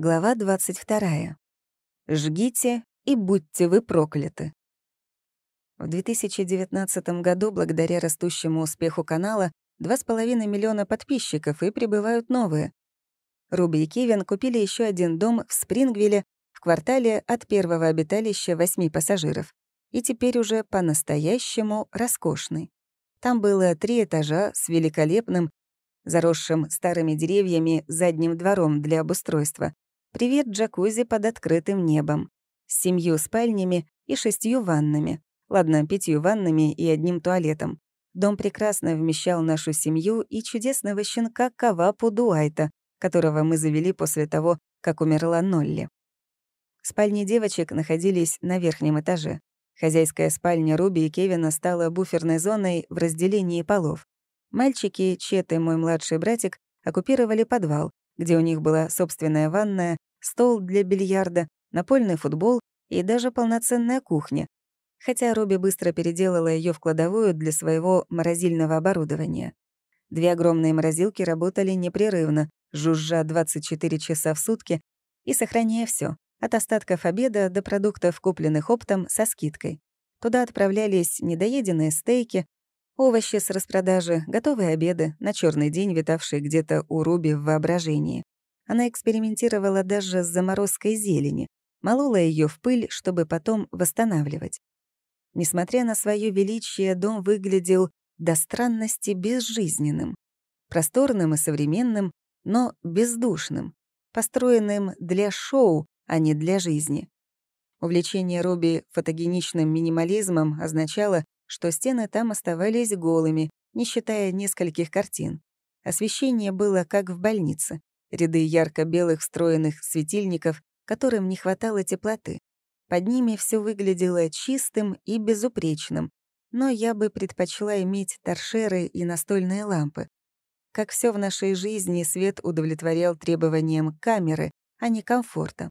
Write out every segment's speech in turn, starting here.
Глава 22. Жгите и будьте вы прокляты. В 2019 году, благодаря растущему успеху канала, 2,5 миллиона подписчиков и прибывают новые. Руби и Кевин купили еще один дом в Спрингвилле в квартале от первого обиталища восьми пассажиров. И теперь уже по-настоящему роскошный. Там было три этажа с великолепным, заросшим старыми деревьями задним двором для обустройства, Привет джакузи под открытым небом. С семью спальнями и шестью ваннами. Ладно, пятью ваннами и одним туалетом. Дом прекрасно вмещал нашу семью и чудесного щенка Кавапу Дуайта, которого мы завели после того, как умерла Нолли. Спальни девочек находились на верхнем этаже. Хозяйская спальня Руби и Кевина стала буферной зоной в разделении полов. Мальчики, Чет и мой младший братик, оккупировали подвал, где у них была собственная ванная, стол для бильярда, напольный футбол и даже полноценная кухня, хотя Робби быстро переделала ее в кладовую для своего морозильного оборудования. Две огромные морозилки работали непрерывно, жужжа 24 часа в сутки и сохраняя все, от остатков обеда до продуктов, купленных оптом, со скидкой. Туда отправлялись недоеденные стейки, Овощи с распродажи, готовые обеды, на черный день витавшие где-то у Руби в воображении. Она экспериментировала даже с заморозкой зелени, молола ее в пыль, чтобы потом восстанавливать. Несмотря на свое величие, дом выглядел до странности безжизненным, просторным и современным, но бездушным, построенным для шоу, а не для жизни. Увлечение Робби фотогеничным минимализмом означало, что стены там оставались голыми, не считая нескольких картин. Освещение было как в больнице. Ряды ярко-белых встроенных светильников, которым не хватало теплоты. Под ними все выглядело чистым и безупречным, но я бы предпочла иметь торшеры и настольные лампы. Как все в нашей жизни, свет удовлетворял требованиям камеры, а не комфорта.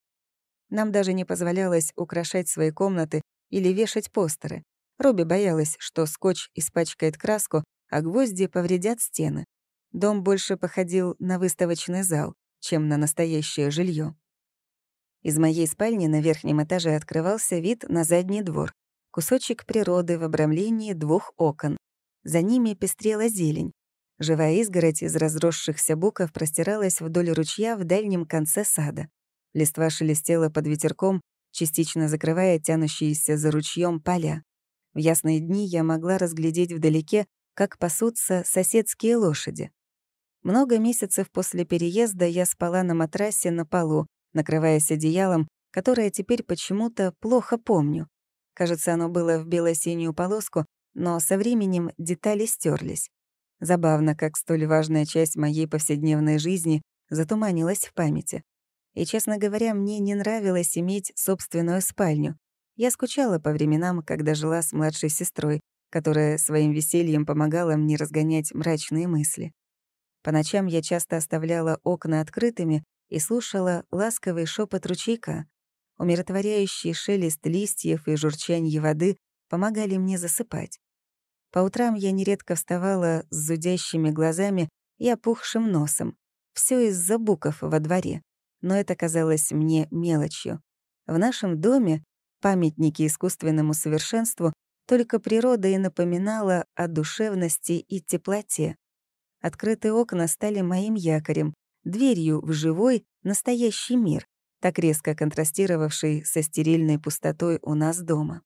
Нам даже не позволялось украшать свои комнаты или вешать постеры. Робби боялась, что скотч испачкает краску, а гвозди повредят стены. Дом больше походил на выставочный зал, чем на настоящее жилье. Из моей спальни на верхнем этаже открывался вид на задний двор. Кусочек природы в обрамлении двух окон. За ними пестрела зелень. Живая изгородь из разросшихся буков простиралась вдоль ручья в дальнем конце сада. Листва шелестела под ветерком, частично закрывая тянущиеся за ручьем поля. В ясные дни я могла разглядеть вдалеке, как пасутся соседские лошади. Много месяцев после переезда я спала на матрасе на полу, накрываясь одеялом, которое теперь почему-то плохо помню. Кажется, оно было в бело-синюю полоску, но со временем детали стерлись. Забавно, как столь важная часть моей повседневной жизни затуманилась в памяти. И, честно говоря, мне не нравилось иметь собственную спальню. Я скучала по временам, когда жила с младшей сестрой, которая своим весельем помогала мне разгонять мрачные мысли. По ночам я часто оставляла окна открытыми и слушала ласковый шепот ручейка. Умиротворяющий шелест листьев и журчанье воды помогали мне засыпать. По утрам я нередко вставала с зудящими глазами и опухшим носом. Все из-за буков во дворе. Но это казалось мне мелочью. В нашем доме памятники искусственному совершенству, только природа и напоминала о душевности и теплоте. Открытые окна стали моим якорем, дверью в живой, настоящий мир, так резко контрастировавший со стерильной пустотой у нас дома.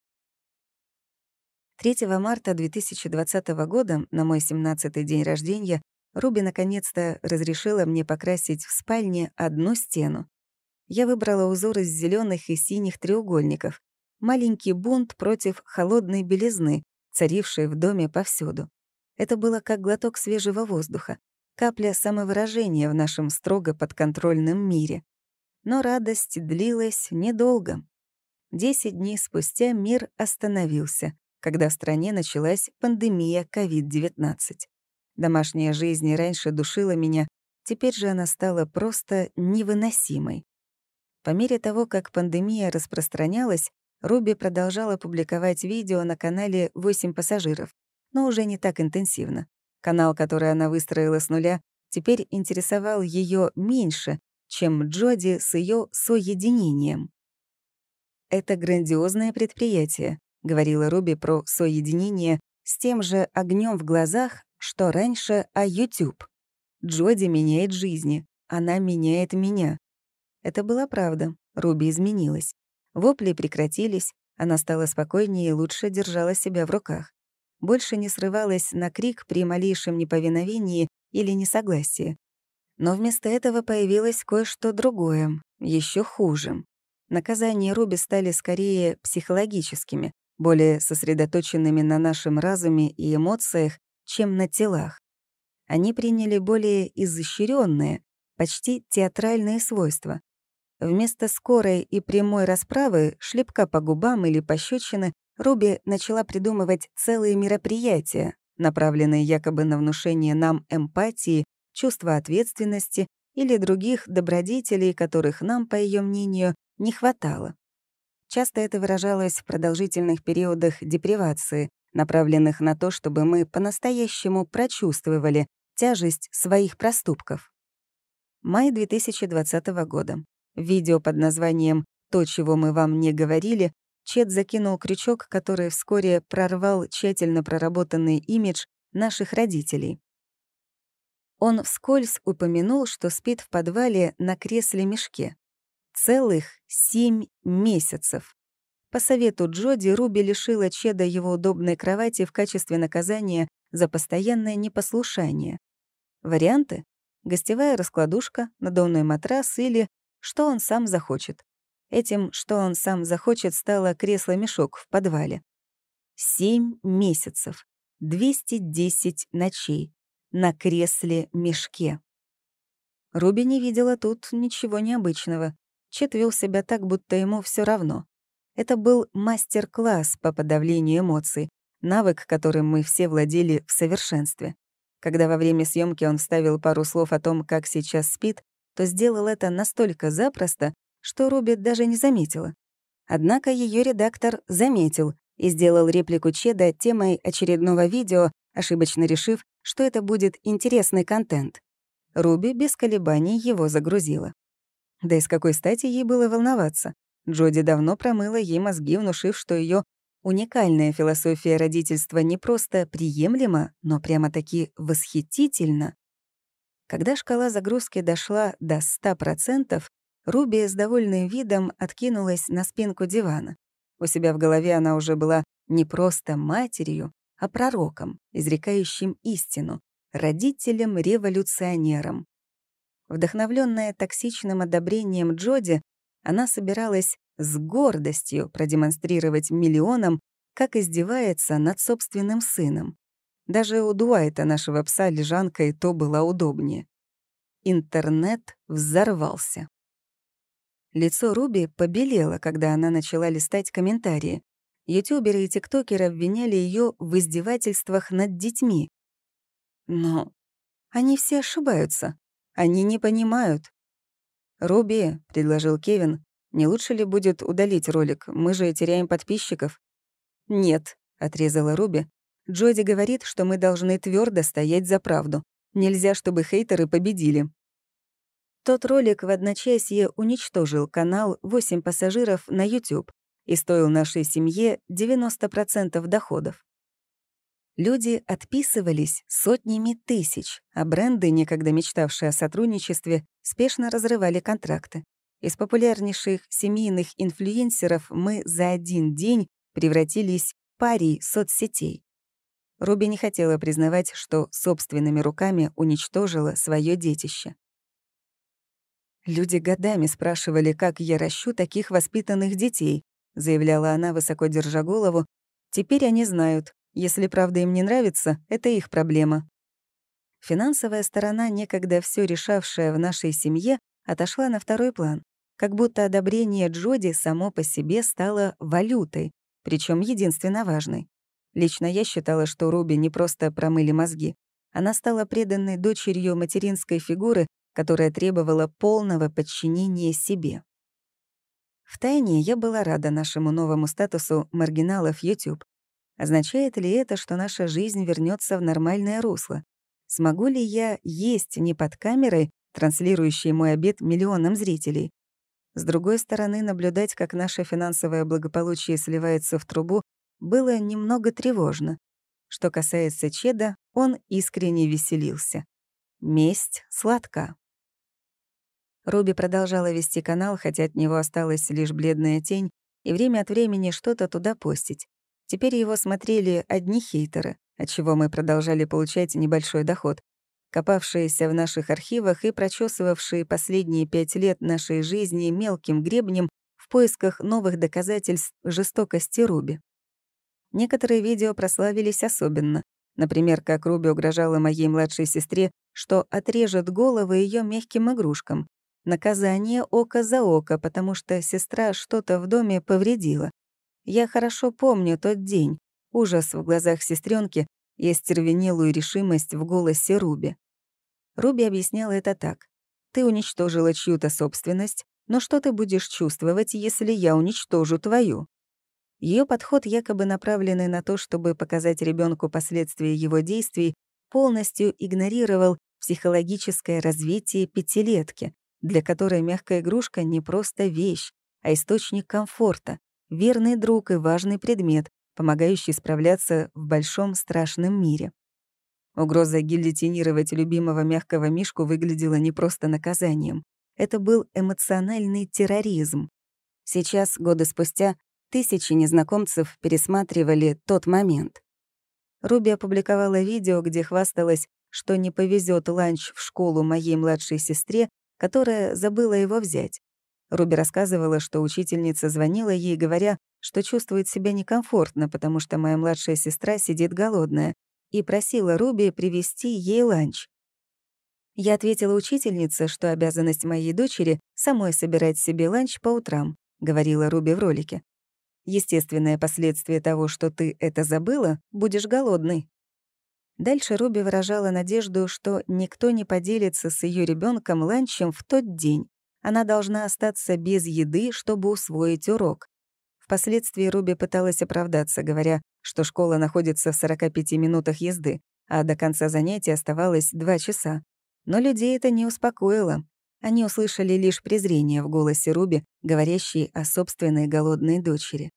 3 марта 2020 года, на мой 17-й день рождения, Руби наконец-то разрешила мне покрасить в спальне одну стену. Я выбрала узор из зеленых и синих треугольников. Маленький бунт против холодной белизны, царившей в доме повсюду. Это было как глоток свежего воздуха, капля самовыражения в нашем строго подконтрольном мире. Но радость длилась недолго. Десять дней спустя мир остановился, когда в стране началась пандемия COVID-19. Домашняя жизнь раньше душила меня, теперь же она стала просто невыносимой. По мере того, как пандемия распространялась, Руби продолжала публиковать видео на канале «8 пассажиров», но уже не так интенсивно. Канал, который она выстроила с нуля, теперь интересовал ее меньше, чем Джоди с ее соединением. «Это грандиозное предприятие», — говорила Руби про соединение с тем же огнем в глазах, что раньше о YouTube. Джоди меняет жизни, она меняет меня. Это была правда, Руби изменилась. Вопли прекратились, она стала спокойнее и лучше держала себя в руках. Больше не срывалась на крик при малейшем неповиновении или несогласии. Но вместо этого появилось кое-что другое, еще хуже. Наказания Руби стали скорее психологическими, более сосредоточенными на нашем разуме и эмоциях, чем на телах. Они приняли более изощренные, почти театральные свойства. Вместо скорой и прямой расправы, шлепка по губам или пощечины, Руби начала придумывать целые мероприятия, направленные якобы на внушение нам эмпатии, чувства ответственности или других добродетелей, которых нам, по ее мнению, не хватало. Часто это выражалось в продолжительных периодах депривации, направленных на то, чтобы мы по-настоящему прочувствовали тяжесть своих проступков. Май 2020 года. Видео под названием «То, чего мы вам не говорили» Чет закинул крючок, который вскоре прорвал тщательно проработанный имидж наших родителей. Он вскользь упомянул, что спит в подвале на кресле-мешке. Целых семь месяцев. По совету Джоди, Руби лишила Чеда его удобной кровати в качестве наказания за постоянное непослушание. Варианты — гостевая раскладушка, надувной матрас или что он сам захочет. Этим, что он сам захочет, стало кресло-мешок в подвале. Семь месяцев, 210 ночей на кресле-мешке. Руби не видела тут ничего необычного. Чет вел себя так, будто ему все равно. Это был мастер-класс по подавлению эмоций, навык, которым мы все владели в совершенстве. Когда во время съемки он вставил пару слов о том, как сейчас спит, то сделал это настолько запросто, что Руби даже не заметила. Однако ее редактор заметил и сделал реплику Чеда темой очередного видео, ошибочно решив, что это будет интересный контент. Руби без колебаний его загрузила. Да и с какой стати ей было волноваться? Джоди давно промыла ей мозги, внушив, что ее уникальная философия родительства не просто приемлема, но прямо-таки восхитительна. Когда шкала загрузки дошла до 100%, Руби с довольным видом откинулась на спинку дивана. У себя в голове она уже была не просто матерью, а пророком, изрекающим истину, родителем-революционером. Вдохновленная токсичным одобрением Джоди, она собиралась с гордостью продемонстрировать миллионам, как издевается над собственным сыном. Даже у Дуайта, нашего пса, лежанка и то была удобнее. Интернет взорвался. Лицо Руби побелело, когда она начала листать комментарии. Ютуберы и тиктокеры обвиняли ее в издевательствах над детьми. Но они все ошибаются. Они не понимают. «Руби», — предложил Кевин, — «не лучше ли будет удалить ролик? Мы же теряем подписчиков». «Нет», — отрезала Руби. «Джоди говорит, что мы должны твердо стоять за правду. Нельзя, чтобы хейтеры победили». Тот ролик в одночасье уничтожил канал «8 пассажиров» на YouTube и стоил нашей семье 90% доходов. Люди отписывались сотнями тысяч, а бренды, некогда мечтавшие о сотрудничестве, спешно разрывали контракты. Из популярнейших семейных инфлюенсеров мы за один день превратились в парий соцсетей. Руби не хотела признавать, что собственными руками уничтожила свое детище. «Люди годами спрашивали, как я ращу таких воспитанных детей», — заявляла она, высоко держа голову. «Теперь они знают. Если правда им не нравится, это их проблема». Финансовая сторона, некогда все решавшая в нашей семье, отошла на второй план. Как будто одобрение Джоди само по себе стало валютой, причем единственно важной. Лично я считала, что Руби не просто промыли мозги. Она стала преданной дочерью материнской фигуры, которая требовала полного подчинения себе. Втайне я была рада нашему новому статусу маргиналов YouTube. Означает ли это, что наша жизнь вернется в нормальное русло? Смогу ли я есть не под камерой, транслирующей мой обед миллионам зрителей. С другой стороны, наблюдать, как наше финансовое благополучие сливается в трубу, было немного тревожно. Что касается Чеда, он искренне веселился. Месть сладка. Руби продолжала вести канал, хотя от него осталась лишь бледная тень, и время от времени что-то туда постить. Теперь его смотрели одни хейтеры, отчего мы продолжали получать небольшой доход, копавшиеся в наших архивах и прочесывавшие последние пять лет нашей жизни мелким гребнем в поисках новых доказательств жестокости Руби. Некоторые видео прославились особенно. Например, как Руби угрожала моей младшей сестре, что отрежет головы ее мягким игрушкам. Наказание око за око, потому что сестра что-то в доме повредила. Я хорошо помню тот день, ужас в глазах сестренки и остервенелую решимость в голосе Руби. Руби объясняла это так. «Ты уничтожила чью-то собственность, но что ты будешь чувствовать, если я уничтожу твою?» Ее подход, якобы направленный на то, чтобы показать ребенку последствия его действий, полностью игнорировал психологическое развитие пятилетки, для которой мягкая игрушка не просто вещь, а источник комфорта, верный друг и важный предмет, помогающий справляться в большом страшном мире. Угроза гильотинировать любимого мягкого мишку выглядела не просто наказанием. Это был эмоциональный терроризм. Сейчас, годы спустя, Тысячи незнакомцев пересматривали тот момент. Руби опубликовала видео, где хвасталась, что не повезет ланч в школу моей младшей сестре, которая забыла его взять. Руби рассказывала, что учительница звонила ей, говоря, что чувствует себя некомфортно, потому что моя младшая сестра сидит голодная, и просила Руби привезти ей ланч. Я ответила учительнице, что обязанность моей дочери — самой собирать себе ланч по утрам, — говорила Руби в ролике. Естественное последствие того, что ты это забыла, будешь голодный. Дальше Руби выражала надежду, что никто не поделится с ее ребенком ланчем в тот день. Она должна остаться без еды, чтобы усвоить урок. Впоследствии Руби пыталась оправдаться, говоря, что школа находится в 45 минутах езды, а до конца занятия оставалось 2 часа. Но людей это не успокоило. Они услышали лишь презрение в голосе Руби, говорящей о собственной голодной дочери.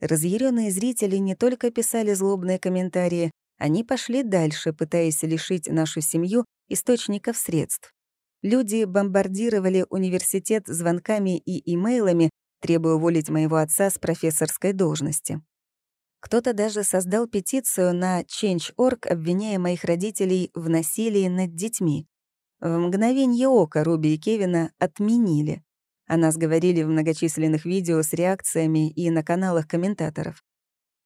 Разъяренные зрители не только писали злобные комментарии, они пошли дальше, пытаясь лишить нашу семью источников средств. Люди бомбардировали университет звонками и имейлами, требуя уволить моего отца с профессорской должности. Кто-то даже создал петицию на Change.org, обвиняя моих родителей в насилии над детьми. В мгновение ока Руби и Кевина отменили. О нас говорили в многочисленных видео с реакциями и на каналах комментаторов.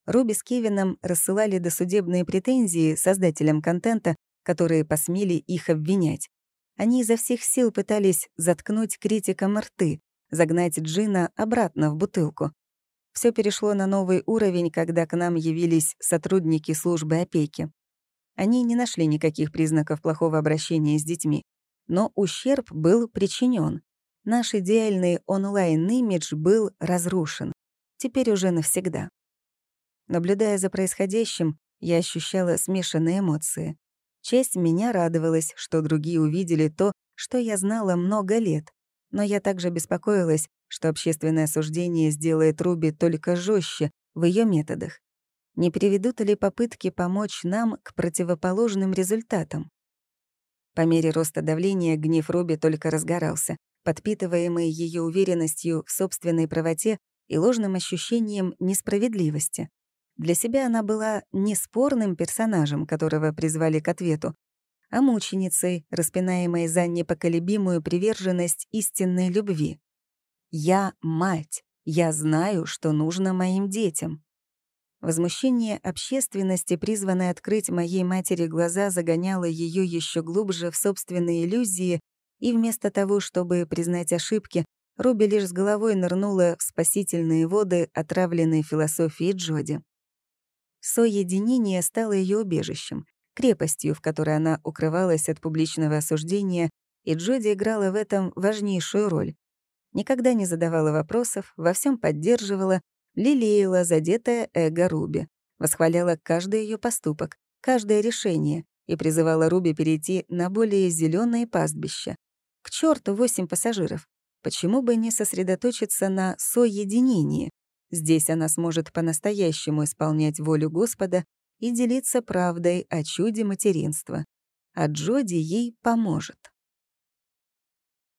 Руби с Кевином рассылали досудебные претензии создателям контента, которые посмели их обвинять. Они изо всех сил пытались заткнуть критикам рты, загнать Джина обратно в бутылку. Все перешло на новый уровень, когда к нам явились сотрудники службы опеки. Они не нашли никаких признаков плохого обращения с детьми. Но ущерб был причинен. Наш идеальный онлайн-имидж был разрушен. Теперь уже навсегда. Наблюдая за происходящим, я ощущала смешанные эмоции. Часть меня радовалась, что другие увидели то, что я знала много лет. Но я также беспокоилась, что общественное осуждение сделает Руби только жестче в ее методах. Не приведут ли попытки помочь нам к противоположным результатам? По мере роста давления гнев Руби только разгорался, подпитываемый ее уверенностью в собственной правоте и ложным ощущением несправедливости. Для себя она была не спорным персонажем, которого призвали к ответу, а мученицей, распинаемой за непоколебимую приверженность истинной любви. «Я мать. Я знаю, что нужно моим детям. Возмущение общественности, призванное открыть моей матери глаза, загоняло ее еще глубже в собственные иллюзии, и вместо того, чтобы признать ошибки, Руби лишь с головой нырнула в спасительные воды отравленной философии Джоди. Соединение стало ее убежищем, крепостью, в которой она укрывалась от публичного осуждения, и Джоди играла в этом важнейшую роль. Никогда не задавала вопросов, во всем поддерживала, лелеяла задетое эго Руби, восхваляла каждый ее поступок, каждое решение и призывала Руби перейти на более зеленые пастбища. К черту восемь пассажиров. Почему бы не сосредоточиться на соединении? Здесь она сможет по-настоящему исполнять волю Господа и делиться правдой о чуде материнства. А Джоди ей поможет.